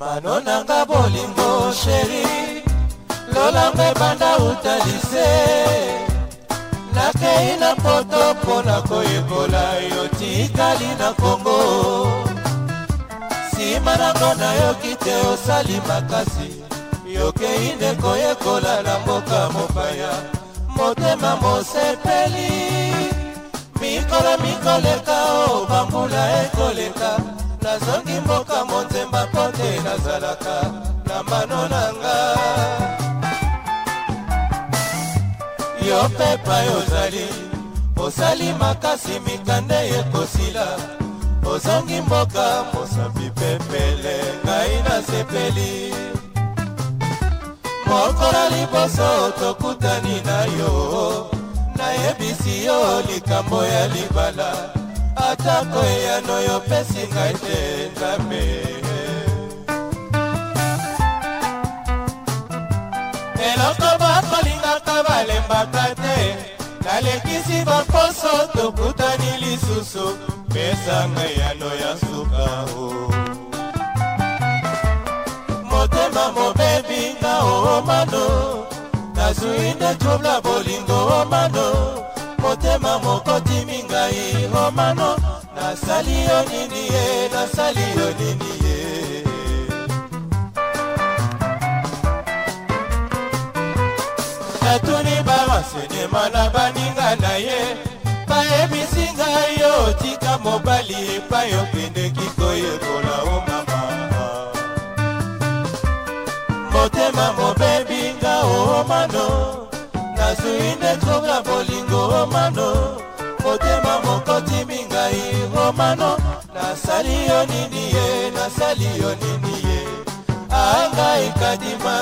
mano nanga bolingo sheri lolanga ebanda utalise nakei na poto mpo na koyekola yo tikali na kongo nsima nango nayoki te osali makasi yokei nde koyekola na mboka mopaya motema mosepeli mikolo mikoleka o bambula ekoleka nazongi mboka monzemba mpo te nazalaka na mano na nga yo pepa yozali osali makasi mikande ekosila ozongi mboka mosambi pepele ngai nasepeli mokola liboso tokutani na yo nayebisi yo likambo ya libala atako eyano yopesi ngai te nzambe eloko bakolingaka balembaka te nalekisi baposo tokutani lisusu pesa ngai yano ya suka o oh. motema mobebi nga oomano oh, oh, nazwi nde trouble bolingo omano motema mokotimi ngai romano nasali yo nini ye nasali yo nini ye natuni bawasenema na baninga na ye bayebisi ngai yo tika mobali epai okendeki koyekola o mama motema mobebinga o romano nazwi nde nzoka bolingo romano motema mokoti mingai romano nasali yo nini ye nasali yo nini ye angai kadima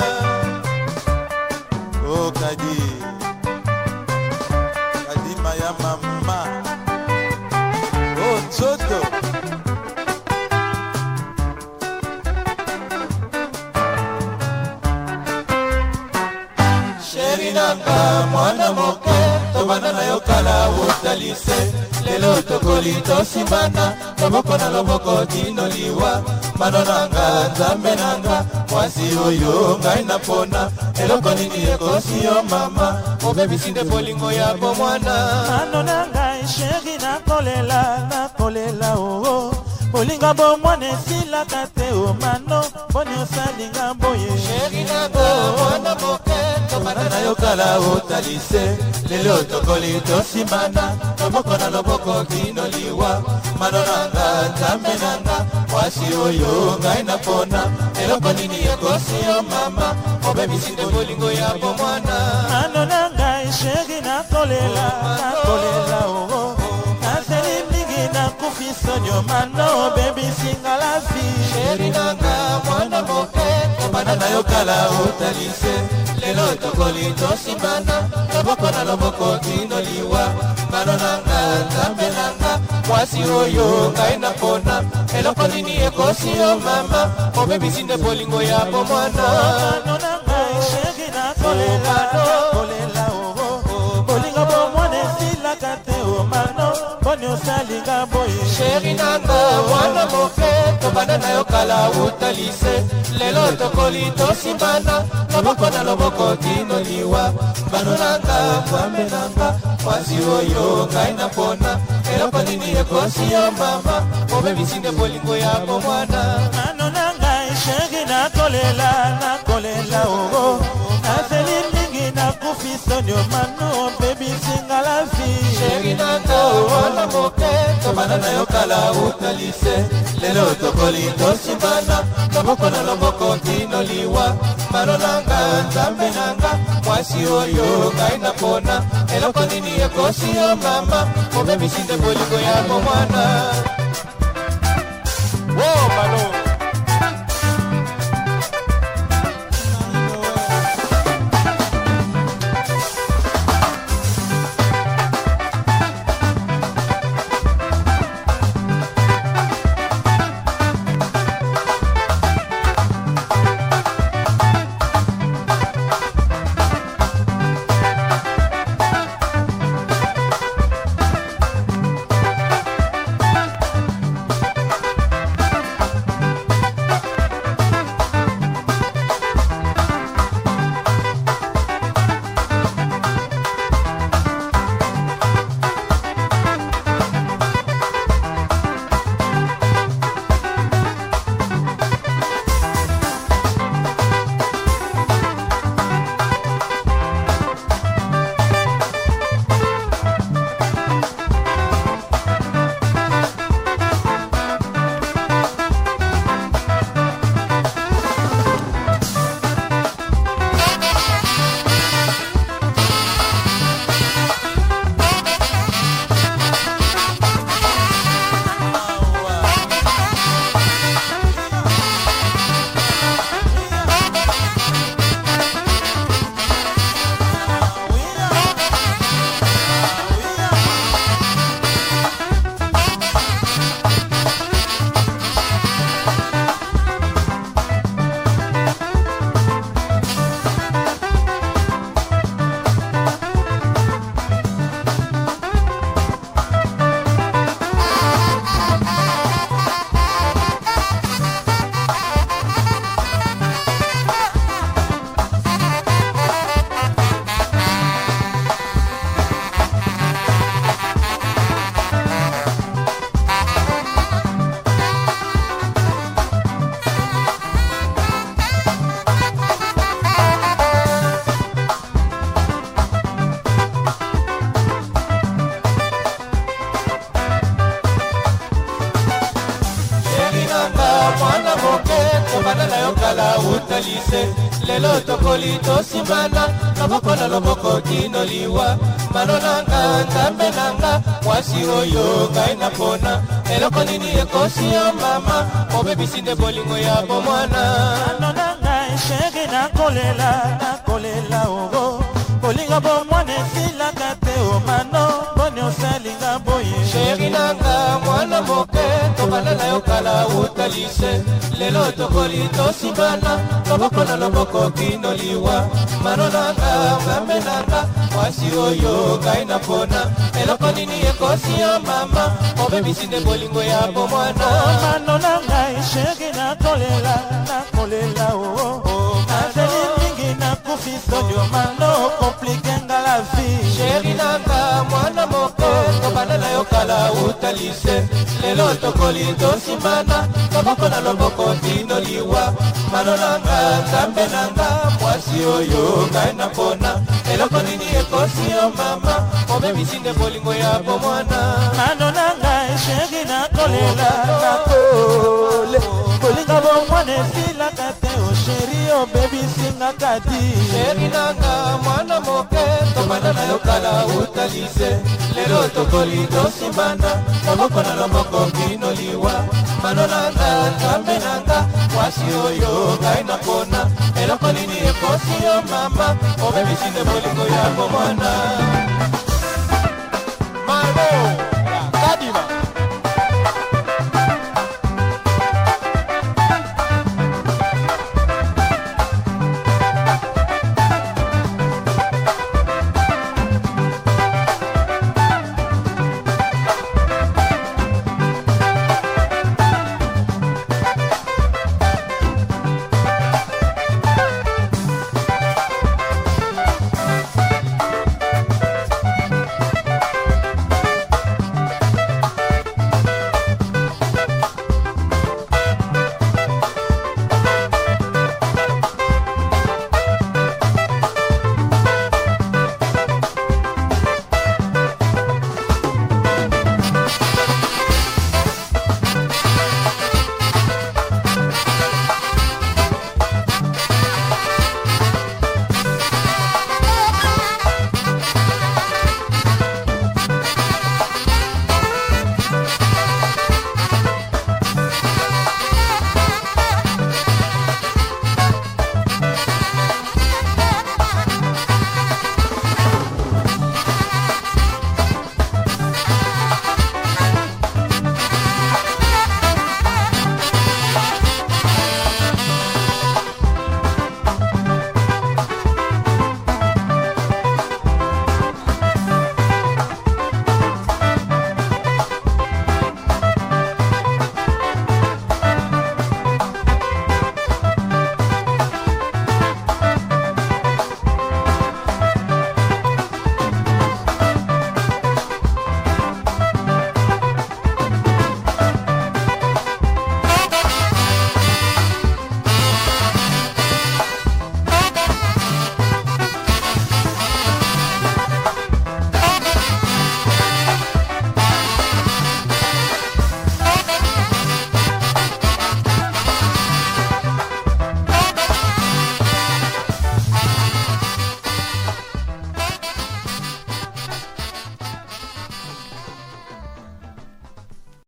okadi oh, nanga mwana moke tobanda na yo kala wotalise lelo tokoli tosimbana loboko na loboko tino liwa mano nanga nzambe nanga mwasi oyo ngai na mpona eloko nini ekosi yo mama obebisi nde bolingo ya bomwana mano na ngai sheri nakolela nakolela oo oh, oh. bolingo bomwana esilaka te o oh, mano mponi osalinga boye sheri nanga mwana moke komata na yokala otali se lelo tokoli tosimbana loboko na loboko kino liwa mano nanga nzambe nanga mwasi oyo ngai na mpona eloko nini ekosi yo mama obebisi nde bolingo ya bomwana mano na ngai sheri nakolela nakolela oo oh, oh. nazeli mingi nakufi sonyo mano obebisi nga la vi sheri nanga mwana moke komana na yo kala otalise lelo etokoli tosimbana loboko na loboko tino liwa mano nanga nzambe nanga mwasi oyo ngai na mpona eloko nini ekosi yo mama obebisi nde bolingo ya bomwana mano nanga eseki na kolela kolela nalinga boye sheri nanga mwana moke tobanda na yo kala wuta lise lelo tokoli tosimbana loboko na loboko tino liwa bano nanga mwambe nanga mwasi oyo ngai na mpona eloko nini ekosi yo mama mobemisinde bolingo ya komwana ano na ngai sheri nakolela na mosala moke tobanda na yo kala uta lise lelo tokoli tosimbana loboko na loboko kino liwa malo nanga nzambe nanga mwasi oyo ngai na mpona eloko nini ekosi yo mama omemisi nde bolingo ya bomwana wo malo moke tobalela yo kala utalise lelo tokoli tosimbana loboko na loboko kino liwa mano nanga nzambe nanga mwasi oyo ngai na mpona eloko nini ekosi yo mama mobebisi nde bolingo ya bomwana mano nanga esenge nakolela nakolela ogo olinga bomwana esilaka te omano oh, mponi osalinga boye sheri nanga mwana moke tobalala yo kala wuta lise lelo tokoli tosibana loboko na loboko kino liwa mano nanga ngambe nanga mwasi oyo ngai na mpona eloko nini ekosi ya mama obebisi nde bolingo ya bomwana mano na ngai sheri nakolela nakolela oo oh, oh. vitonioma nokomplike nga la vie sheri nanga mwana moko tobanda na yo kala uta lise lelo tokoli tosimana loboko na loboko tino liwa mano nanga nzambe nanga mwasi oyo ngai na mpona eloko nini ekosi yo mama omemisi nde bolingo ya bomwana mano nanga sheri nakolela nakole kolinga bomwana esilaka te obebisinga kati erinanga mwana moke tobanda na yokala utalise lelo tokoli tosimbana loboko na loboko bino liwa manonanga kamenanga mwasi oyo ngai napona eloko nini ekosi yo mama obebisinga bolingo ya bomwana